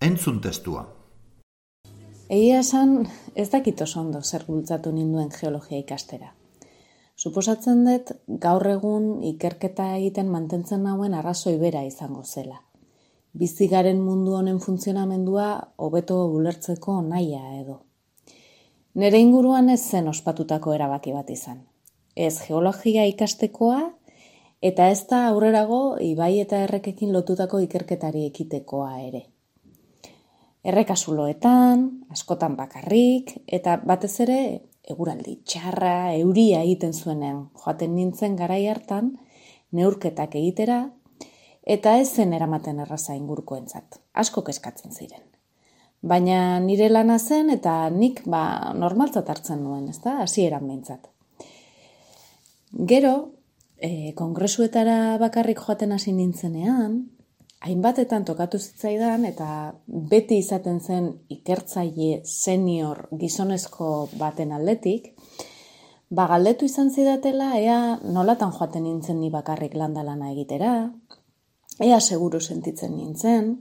Entzun testua. Egia esan, ez dakit oso ondo zer bultzatu ninduen geologia ikastera. Suposatzen dut, gaur egun ikerketa egiten mantentzen nauen arrazoi bera izango zela. Bizigaren mundu honen funtzionamendua hobeto ulertzeko naia edo. Nere inguruan ez zen ospatutako erabaki bat izan. Ez geologia ikastekoa, eta ez da aurrerago ibai eta errekekin lotutako ikerketari ekitekoa ere errekasuloetan, askotan bakarrik, eta batez ere eguraldi txarra, euria egiten zuenean joaten nintzen garai hartan, neurketak egitera, eta ez zen eramaten erraza ingurukoentzat, asko keskatzen ziren. Baina nire lana zen eta nik ba, normaltzat hartzen nuen, ez da, eran behintzat. Gero, e, kongresuetara bakarrik joaten hasi nintzenean, hainbatetan tokatu zitzaidan eta beti izaten zen ikertzaile senior gizonezko baten aldetik, ba galdetu izan zidatela ea nolatan joaten nintzen ni bakarrik landalana egitera, ea seguru sentitzen nintzen,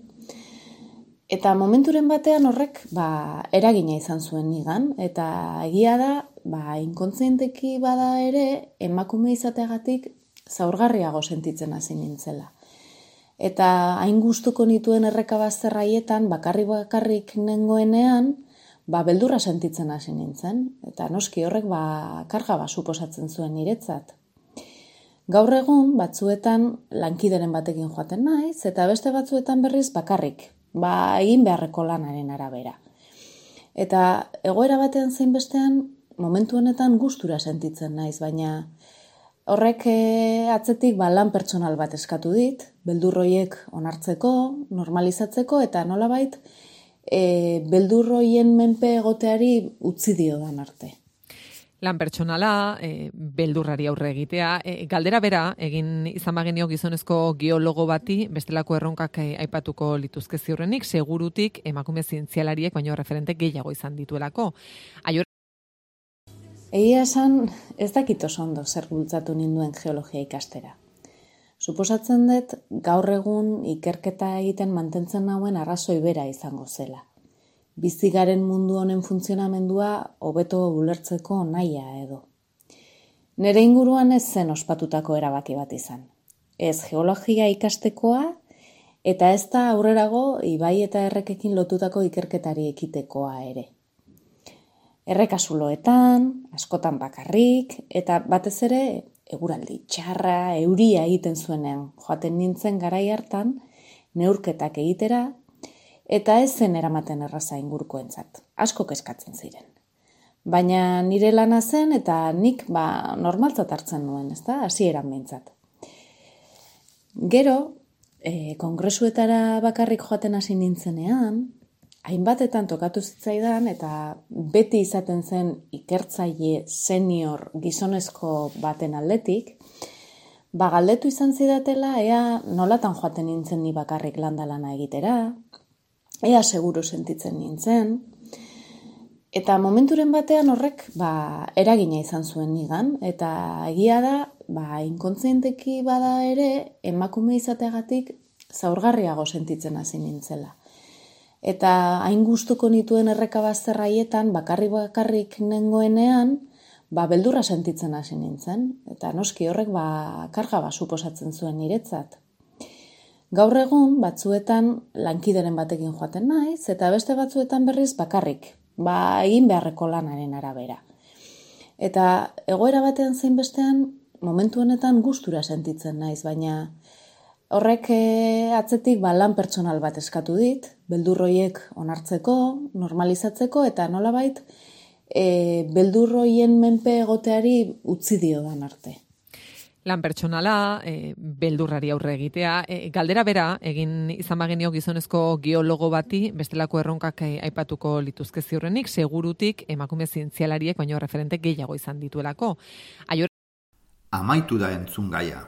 eta momenturen batean horrek ba, eragina izan zuen nigan, eta egia da, ba, inkontzienteki bada ere, emakume izateagatik zaurgarriago sentitzen hasi nintzela. Eta hain gustuko nituen erreka bazterraietan, bakarri bakarrik nengoenean, ba, beldurra sentitzen hasi nintzen. Eta noski horrek ba, karga ba, suposatzen zuen niretzat. Gaur egun batzuetan lankideren batekin joaten naiz, eta beste batzuetan berriz bakarrik, ba, egin beharreko lanaren arabera. Eta egoera batean zein bestean, momentu honetan gustura sentitzen naiz, baina Horrek e, atzetik ba, lan pertsonal bat eskatu dit, beldurroiek onartzeko, normalizatzeko, eta nolabait e, beldurroien menpe egoteari utzi dio dan arte. Lan pertsonala, e, beldurrari aurre egitea, e, galdera bera, egin izan bagenio gizonezko geologo bati, bestelako erronkak e, aipatuko lituzke ziurrenik, segurutik emakume zientzialariek, baino referente gehiago izan dituelako. Aior Egia esan, ez dakit oso ondo zer bultzatu ninduen geologia ikastera. Suposatzen dut, gaur egun ikerketa egiten mantentzen nauen arrazoi bera izango zela. Bizigaren mundu honen funtzionamendua hobeto ulertzeko naia edo. Nere inguruan ez zen ospatutako erabaki bat izan. Ez geologia ikastekoa, eta ez da aurrerago ibai eta errekekin lotutako ikerketari ekitekoa ere errekasuloetan, askotan bakarrik, eta batez ere eguraldi txarra, euria egiten zuenean joaten nintzen garai hartan, neurketak egitera, eta ez zen eramaten erraza ingurukoentzat, asko keskatzen ziren. Baina nire lana zen eta nik ba, normaltzat hartzen nuen, ez da, hasi eran behintzat. Gero, e, kongresuetara bakarrik joaten hasi nintzenean, hainbatetan tokatu zitzaidan eta beti izaten zen ikertzaile senior gizonezko baten aldetik, ba galdetu izan zidatela ea nolatan joaten nintzen ni bakarrik landalana egitera, ea seguru sentitzen nintzen, eta momenturen batean horrek ba, eragina izan zuen nigan, eta egia da, ba, inkontzienteki bada ere, emakume izateagatik zaurgarriago sentitzen hasi nintzela. Eta hain gustuko nituen erreka bazterraietan, bakarrik bakarrik nengoenean, ba, beldurra sentitzen hasi nintzen. Eta noski horrek ba, karga ba, suposatzen zuen niretzat. Gaur egun batzuetan lankideren batekin joaten naiz, eta beste batzuetan berriz bakarrik, ba, egin beharreko lanaren arabera. Eta egoera batean zein bestean, momentu honetan gustura sentitzen naiz, baina horrek e, atzetik ba, lan pertsonal bat eskatu dit, beldurroiek onartzeko, normalizatzeko, eta nolabait e, beldurroien menpe egoteari utzi dio dan arte. Lan pertsonala, e, beldurrari aurre egitea, e, galdera bera, egin izan bagenio gizonezko geologo bati, bestelako erronkak e, aipatuko lituzke ziurrenik, segurutik emakume zientzialariek baino referente gehiago izan dituelako. Aior... Amaitu da entzun gaia.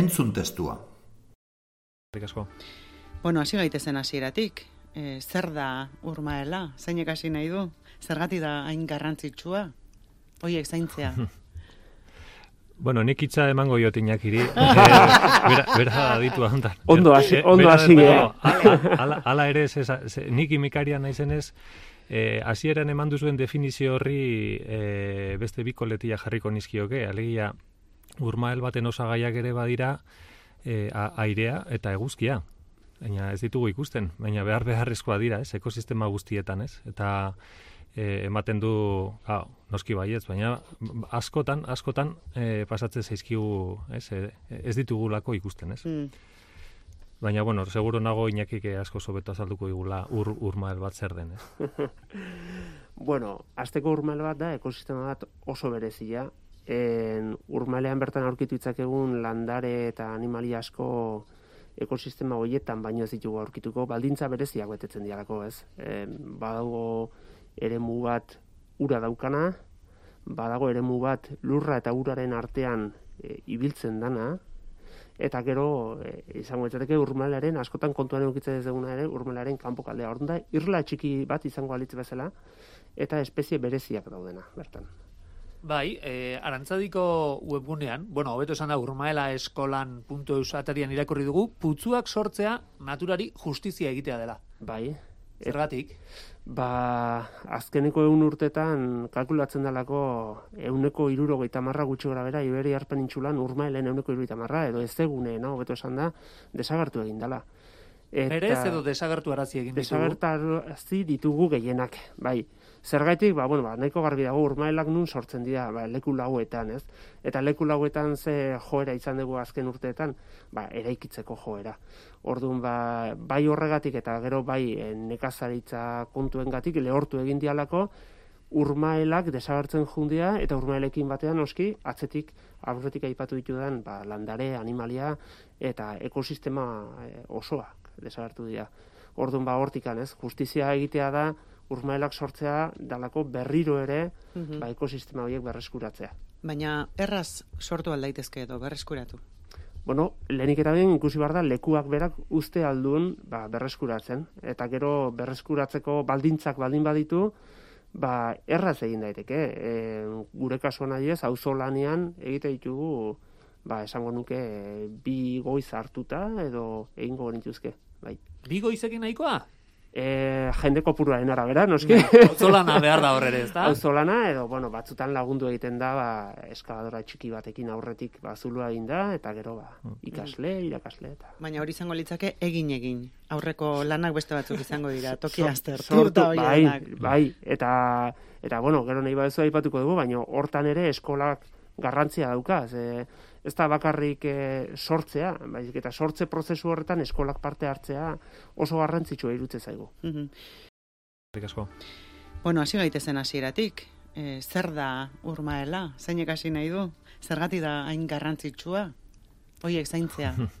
Entzun testua. Bueno, hasi gaitezen hasieratik. E, zer da urmaela? Zeinek hasi nahi du? Zergati da hain garrantzitsua? Hoiek zaintzea. Bueno, nik itza emango jo tinakiri. bera, bera ditu ahontan. Ondo hasi, eh, ondo hasi. Ala, ala, ere, ze, ze, nik imikaria naizenez, eh, hasieran eman duzuen definizio horri eh, beste biko letia jarriko nizkioke. Alegia, urmael baten osagaiak ere badira e, airea eta eguzkia. Baina ez ditugu ikusten, baina behar beharrezkoa dira, ez, ekosistema guztietan, ez? Eta e, ematen du, ha, noski baietz, baina askotan, askotan e, pasatzen zaizkigu, ez, ez ditugulako ikusten, ez? Mm. Baina, bueno, seguro nago inakik asko sobeto azalduko igula ur, urmael bat zer den, ez? bueno, azteko urmael bat da, ekosistema bat oso berezia, en urmalean bertan aurkitu egun landare eta animali asko ekosistema hoietan baino ez ditugu aurkituko baldintza bereziak betetzen dialako, ez? E, badago eremu bat ura daukana, badago eremu bat lurra eta uraren artean e, ibiltzen dana, eta gero e, izango etzateke urmalaren askotan kontuan eukitzen ez duguna ere urmalaren kanpo kaldea. Orduan da, irla txiki bat izango alitz bezala, eta espezie bereziak daudena, bertan. Bai, e, arantzadiko webgunean, bueno, hobeto esan da, urmaela eskolan.eus atarian irakurri dugu, putzuak sortzea naturari justizia egitea dela. Bai. Zergatik? Ba, azkeneko egun urtetan kalkulatzen dalako euneko irurogeita marra gutxi gara bera, iberi harpen intxulan urmaelen euneko irurogeita marra, edo ez degune, no? hobeto esan da, desagartu egin dela. Eta, Berez edo desagartu arazi egin ditugu? Desagartu ditugu gehienak, bai. Zergaitik, ba, bueno, ba, nahiko garbi dago urmaelak nun sortzen dira, ba, leku lauetan, ez? Eta leku lauetan ze joera izan dugu azken urteetan, ba, eraikitzeko joera. Orduan, ba, bai horregatik eta gero bai eh, nekazaritza kontuengatik lehortu egin dialako, urmaelak desagertzen jundia eta urmaelekin batean oski atzetik aurretik aipatu ditudan ba, landare, animalia eta ekosistema eh, osoak desagertu dira. Orduan ba hortikan, ez? Justizia egitea da urmaelak sortzea dalako berriro ere Mhm. ba, ekosistema horiek berreskuratzea. Baina erraz sortu aldaitezke edo berreskuratu. Bueno, lehenik eta behin ikusi behar da lekuak berak uste aldun ba, berreskuratzen. Eta gero berreskuratzeko baldintzak baldin baditu, ba, erraz egin daiteke. E, gure kasuan adiez, auzo lanean egite ditugu, ba, esango nuke, bi goiz hartuta edo egingo genituzke. Bai. Bi goizekin nahikoa? E, jende kopuruaren arabera, noski. Zolana behar da horre ere, ezta? Auzolana edo bueno, batzutan lagundu egiten da ba eskabadora txiki batekin aurretik ba zulua egin da eta gero ba ikasle, irakasle eta Baina hori izango litzake egin egin. Aurreko lanak beste batzuk izango dira. Toki aztertu sortu, eta bai, bai, eta eta bueno, gero nahi baduzu aipatuko dugu, baina hortan ere eskolak garrantzia dauka, ze ez da bakarrik e, sortzea, baizik eta sortze prozesu horretan eskolak parte hartzea oso garrantzitsua iruditzen zaigu. Mhm. Eskerrik asko. Bueno, hasi gaitezen hasieratik. E, zer da urmaela? Zeinek hasi nahi du? Zergati da hain garrantzitsua? Hoiek zaintzea.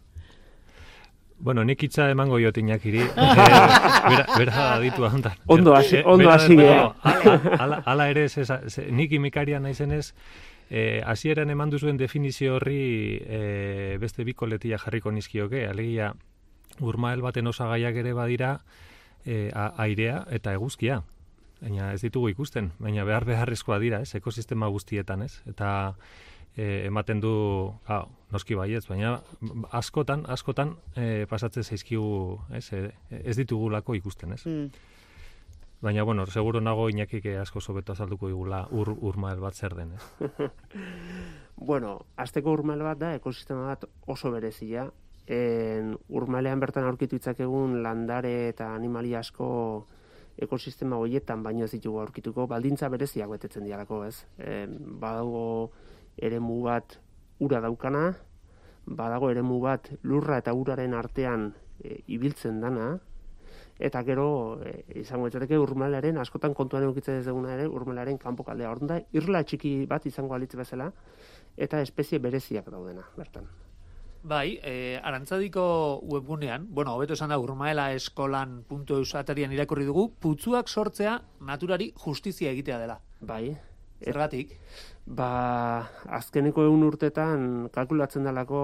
Bueno, nik hitza emango Iñakiri. Eh, bera, bera aditua hontan. Ondo hasi- ondo hasi. Ala, ala, ala ere, ez, ez, ez, nik imikaria naizenez, eh, hasieran eman duzuen definizio horri eh, beste bi koletia jarriko nizkioke, alegia urmael baten osagaiak ere badira eh, a- airea eta eguzkia. Baina ez ditugu ikusten, baina behar beharrezkoa dira, ez, ekosistema guztietan, ez? Eta e, ematen du, ah, noski baietz, baina askotan, askotan e, pasatzen zaizkigu, ez, e, ez ditugulako ikusten, ez? Mm. Baina, bueno, seguro nago inakik asko sobeto azalduko digula ur, urmael bat zer den, ez? Bueno, azteko urmael bat da ekosistema bat oso berezia. En, urmailean bertan aurkitu itzakegun landare eta animalia asko ekosistema horietan baino ez ditugu aurkituko, baldintza bereziak betetzen dialako, ez? En, badago eremu bat ura daukana, badago eremu bat lurra eta uraren artean e, ibiltzen dana, eta gero e, izango litzateke urmalaren askotan kontuan edukitzen ez duguna ere urmalaren kanpokaldea. Orduan da irla txiki bat izango alitz bezala eta espezie bereziak daudena bertan. Bai, e, arantzadiko webgunean, bueno, hobeto esan da urmaela atarian irakurri dugu, putzuak sortzea naturari justizia egitea dela. Bai. Zergatik? Ba, azkeneko egun urtetan kalkulatzen dalako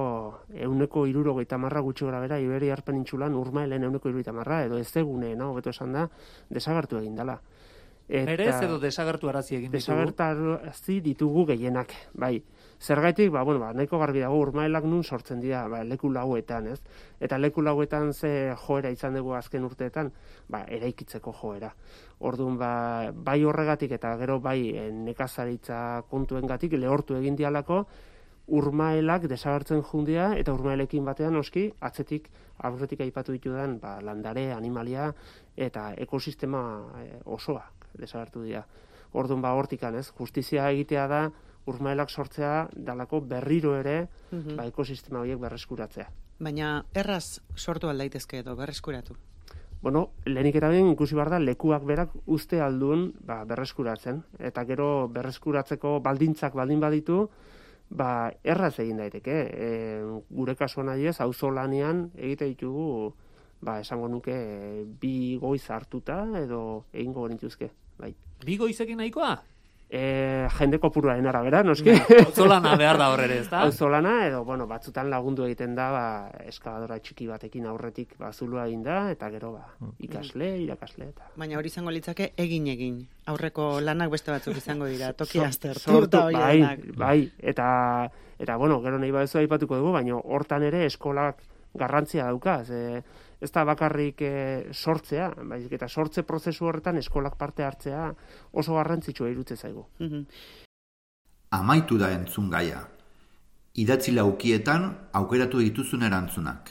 euneko irurogeita marra gutxi gora bera, Iberi Arpenintxulan urmailen euneko irurogeita marra, edo ez eguneena, hobeto esan da, desagertu egin dela. Eta... Berez edo desagertu arazi egin ditugu. desagertarazi ditugu gehienak, bai. Zergaitik, ba, bueno, ba, nahiko garbi dago urmaelak nun sortzen dira, ba, leku lauetan, ez? Eta leku lauetan ze joera izan dugu azken urteetan, ba, eraikitzeko joera. Orduan, ba, bai horregatik eta gero bai eh, nekazaritza kontuengatik lehortu egin dialako, urmaelak desagertzen jundia eta urmaelekin batean oski atzetik aurretik aipatu ditudan ba, landare, animalia eta ekosistema eh, osoak desagertu dira. Orduan ba hortikan, ez? Justizia egitea da urmaelak sortzea dalako berriro ere Mhm. ba, ekosistema horiek berreskuratzea. Baina erraz sortu aldaitezke edo berreskuratu. Bueno, lehenik eta behin ikusi behar da lekuak berak uste aldun ba, berreskuratzen. Eta gero berreskuratzeko baldintzak baldin baditu, ba, erraz egin daiteke. E, gure kasuan adiez, auzo lanean egite ditugu, ba, esango nuke, bi goiz hartuta edo egingo genituzke. Bai. Bi goizekin nahikoa? E, jende kopuruaren arabera, noski. Zolana behar da horre ere, ezta? Auzolana edo bueno, batzutan lagundu egiten da ba eskabadora txiki batekin aurretik ba zulua egin da eta gero ba ikasle, irakasle eta Baina hori izango litzake egin egin. Aurreko lanak beste batzuk izango dira. Toki aztertu sortu, eta bai, bai, eta eta bueno, gero nahi baduzu aipatuko dugu, baina hortan ere eskolak garrantzia dauka, ze ez da bakarrik e, sortzea, baizik eta sortze prozesu horretan eskolak parte hartzea oso garrantzitsua iruditzen zaigu. Amaitu da entzun gaia. Idatzi laukietan aukeratu dituzun erantzunak.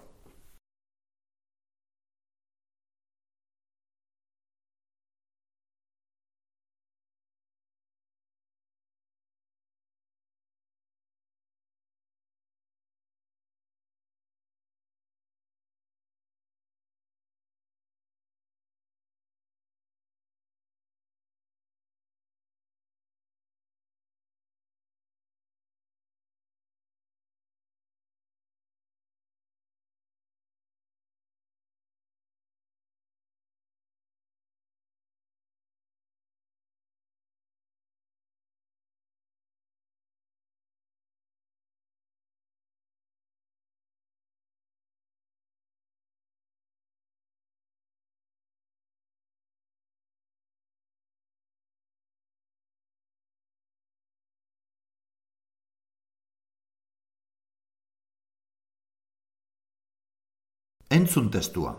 Entzun testua.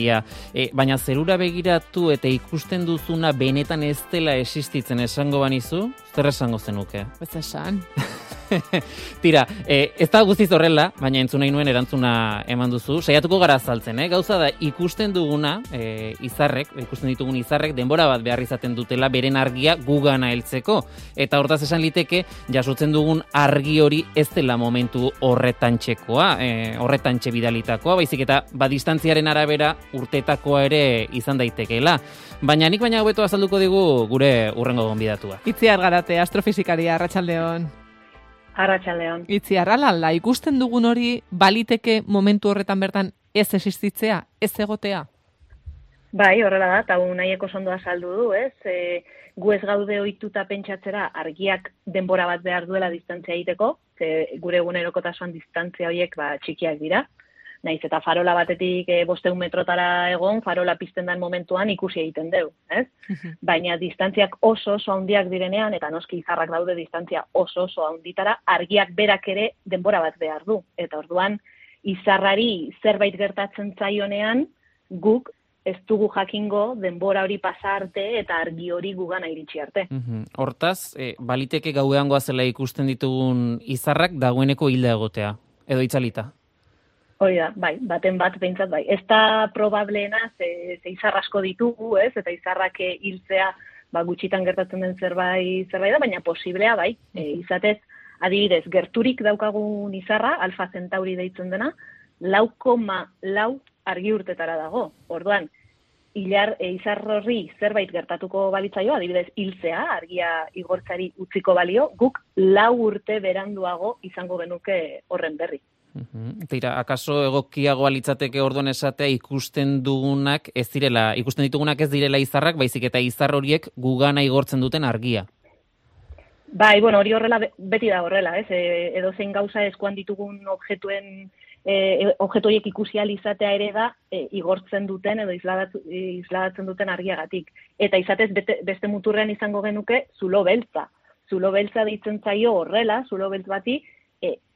Ia, e, baina zerura begiratu eta ikusten duzuna benetan ez dela existitzen esango banizu, zer esango zenuke? Ez esan. Tira, e, ez da guztiz horrela, baina entzun nahi nuen erantzuna eman duzu. Saiatuko gara azaltzen, eh? gauza da ikusten duguna, e, izarrek, ikusten ditugun izarrek, denbora bat behar izaten dutela beren argia gugana heltzeko. Eta hortaz esan liteke, jasotzen dugun argi hori ez dela momentu horretan txekoa, e, horretan bidalitakoa, baizik eta badistantziaren arabera urtetakoa ere izan daitekeela. Baina nik baina hobeto azalduko digu gure urrengo gonbidatua. Itziar garate, astrofizikaria, Arratxaldeon. Arratxaldeon. Itziar, alala, ikusten dugun hori baliteke momentu horretan bertan ez existitzea, ez egotea? Bai, horrela da, eta nahieko sondoa saldu du, ez? E, gu ez gaude ohituta pentsatzera argiak denbora bat behar duela distantzia egiteko, ze gure egunerokotasuan distantzia horiek ba, txikiak dira naiz eta farola batetik e, bosteun metrotara egon, farola pizten den momentuan ikusi egiten deu, ez? Baina distantziak oso oso handiak direnean, eta noski izarrak daude distantzia oso oso handitara, argiak berak ere denbora bat behar du. Eta orduan, izarrari zerbait gertatzen zaionean, guk ez dugu jakingo denbora hori pasa arte eta argi hori gugana iritsi arte. Hortaz, e, baliteke gauean goazela ikusten ditugun izarrak dagoeneko hilda egotea, edo itzalita? Hori da, bai, baten bat behintzat bai. Ez da probableena, ze, ze izar asko ditugu, ez, eta izarrak hiltzea ba, gutxitan gertatzen den zerbait, zerbait da, baina posiblea bai, e, izatez, adibidez, gerturik daukagun izarra, alfa centauri deitzen dena, lau koma lau argi urtetara dago. Orduan, hilar e, izar horri zerbait gertatuko balitzaio, adibidez, hiltzea, argia igortzari utziko balio, guk lau urte beranduago izango genuke horren berri. Tira, akaso egokiagoa litzateke orduan esatea ikusten dugunak ez direla, ikusten ditugunak ez direla izarrak, baizik eta izar horiek gugana igortzen duten argia. Bai, bueno, hori horrela beti da horrela, ez? E, edo zein gauza eskuan ditugun objetuen e, objektu horiek ikusi izatea ere da e, igortzen duten edo isladatzen duten argiagatik. Eta izatez beste muturrean izango genuke zulo beltza. Zulo beltza ditzen zaio horrela, zulo beltz bati, e,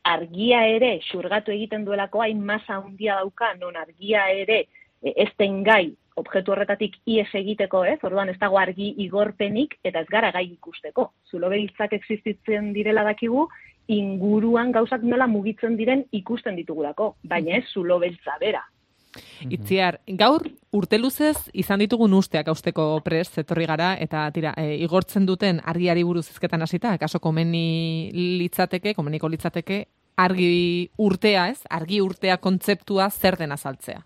argia ere xurgatu egiten duelako hain masa handia dauka non argia ere e, ez den gai objektu horretatik ies egiteko, ez? Orduan ez dago argi igorpenik eta ez gara gai ikusteko. Zulo beltzak existitzen direla dakigu, inguruan gauzak nola mugitzen diren ikusten ditugulako, baina ez zulo beltza bera. Mhm. Itziar, gaur urte luzez izan ditugun usteak austeko pres zetorri gara eta tira, e, igortzen duten argiari buruz izketan hasita, kaso komeni litzateke, komeniko litzateke argi urtea, ez? Argi urtea kontzeptua zer den azaltzea.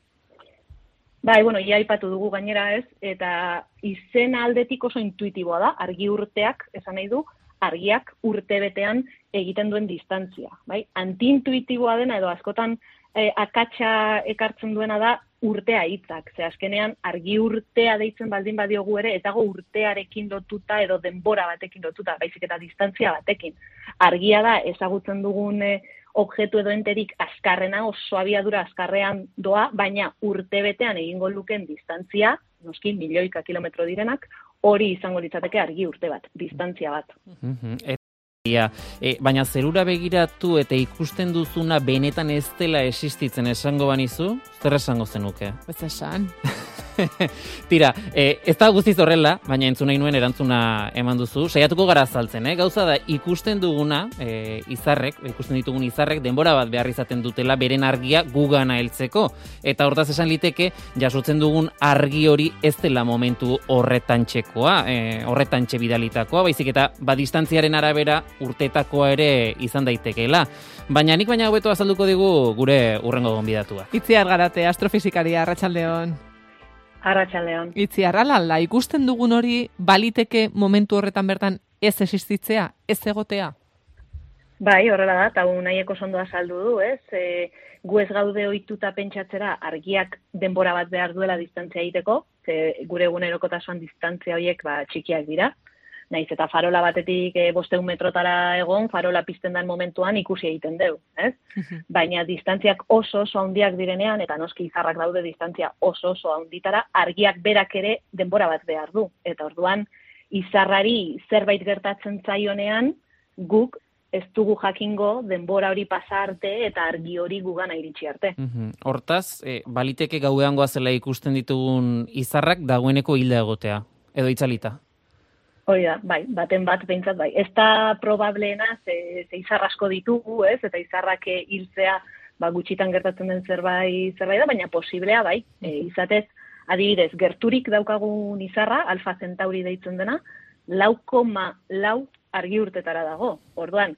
Bai, bueno, ia aipatu dugu gainera, ez? Eta izen aldetik oso intuitiboa da, argi urteak, esan nahi du, argiak urte betean egiten duen distantzia, bai? Antintuitiboa dena edo askotan e, akatsa ekartzen duena da urtea hitzak. Ze azkenean argi urtea deitzen baldin badiogu ere ez dago urtearekin lotuta edo denbora batekin lotuta, baizik eta distantzia batekin. Argia da ezagutzen dugun e, objektu edo enterik azkarrena oso abiadura azkarrean doa, baina urte betean egingo luken distantzia, noski milioika kilometro direnak, hori izango litzateke argi urte bat, distantzia bat. E, baina zerura begiratu eta ikusten duzuna benetan ez dela existitzen esango banizu, zer esango zenuke? Ez esan. Tira, e, ez da guztiz horrela, baina entzun nahi nuen erantzuna eman duzu. Saiatuko gara azaltzen, eh? Gauza da, ikusten duguna, e, izarrek, ikusten ditugun izarrek, denbora bat behar izaten dutela beren argia gugana heltzeko. Eta hortaz esan liteke, jasotzen dugun argi hori ez dela momentu horretan txekoa, e, horretan bidalitakoa, baizik eta badistantziaren arabera urtetakoa ere izan daitekeela. Baina nik baina hobeto azalduko digu gure urrengo gonbidatua. Itziar garate, astrofizikaria, Arratxaldeon. Arratxaldeon. Itziar, alala, ikusten dugun hori baliteke momentu horretan bertan ez existitzea, ez egotea? Bai, horrela da, eta nahieko sondoa saldu du, ez? E, gu ez gaude ohituta pentsatzera argiak denbora bat behar duela distantzia egiteko, ze gure egunerokotasuan distantzia horiek ba, txikiak dira, naiz eta farola batetik e, bosteun metrotara egon, farola pizten den momentuan ikusi egiten deu, ez? Baina distantziak oso oso handiak direnean, eta noski izarrak daude distantzia oso oso handitara, argiak berak ere denbora bat behar du. Eta orduan, izarrari zerbait gertatzen zaionean, guk ez dugu jakingo denbora hori pasa arte eta argi hori gugana iritsi arte. Hortaz, e, baliteke gauean goazela ikusten ditugun izarrak dagoeneko hilda egotea, edo itzalita? Hori da, bai, baten bat behintzat bai. Ez da probableena, ze, ze izar asko ditugu, ez, eta izarrak hiltzea ba, gutxitan gertatzen den zerbait zerbait da, baina posiblea bai, e, izatez, adibidez, gerturik daukagun izarra, alfa centauri deitzen dena, lau koma lau argi urtetara dago. Orduan,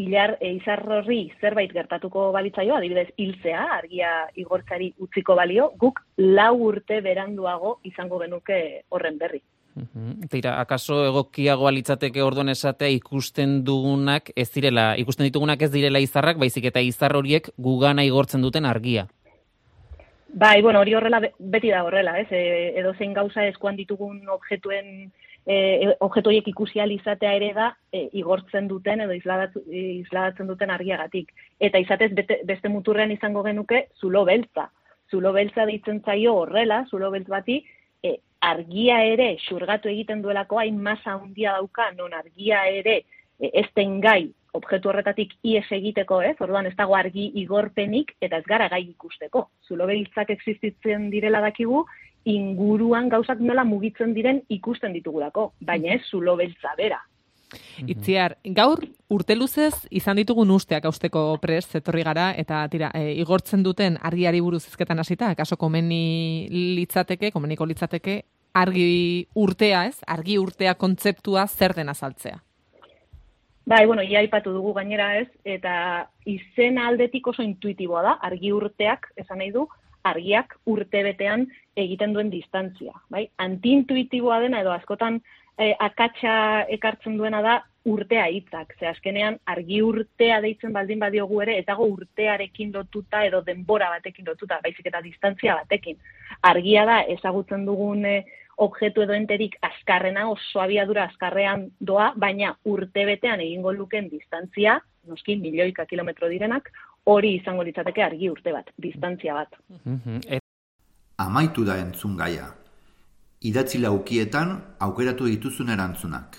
ilar, e, izar horri zerbait gertatuko balitzaio, adibidez, hiltzea, argia igortzari utziko balio, guk lau urte beranduago izango genuke horren berri. Tira, akaso egokiagoa litzateke orduan esatea ikusten dugunak ez direla, ikusten ditugunak ez direla izarrak, baizik eta izar horiek gugana igortzen duten argia. Bai, bueno, hori horrela beti da horrela, ez? E, edo zein gauza eskuan ditugun objetuen e, objektu horiek ikusi izatea ere da e, igortzen duten edo isladatzen duten argiagatik. Eta izatez beste muturrean izango genuke zulo beltza. Zulo beltza ditzen zaio horrela, zulo beltz bati, e, argia ere xurgatu egiten duelako hain masa handia dauka, non argia ere e, ez den gai objektu horretatik ies egiteko, ez? Orduan ez dago argi igorpenik eta ez gara gai ikusteko. Zulo beltzak existitzen direla dakigu, inguruan gauzak nola mugitzen diren ikusten ditugulako, baina ez zulo beltza bera. Itziar, gaur urte luzez izan ditugun usteak austeko pres zetorri gara eta tira, e, igortzen duten argiari buruz izketan hasita, kaso komeni litzateke, komeniko litzateke argi urtea, ez? Argi urtea kontzeptua zer den azaltzea. Bai, bueno, ia aipatu dugu gainera, ez? Eta izen aldetik oso intuitiboa da, argi urteak, esan nahi du, argiak urte betean egiten duen distantzia, bai? Antintuitiboa dena edo askotan e, akatsa ekartzen duena da urtea hitzak. Ze azkenean argi urtea deitzen baldin badiogu ere ez dago urtearekin lotuta edo denbora batekin lotuta, baizik eta distantzia batekin. Argia da ezagutzen dugun e, objektu edo enterik azkarrena oso abiadura azkarrean doa, baina urte betean egingo luken distantzia, noski milioika kilometro direnak, hori izango litzateke argi urte bat, distantzia bat. Amaitu da entzun gaia idatzi laukietan aukeratu dituzun erantzunak.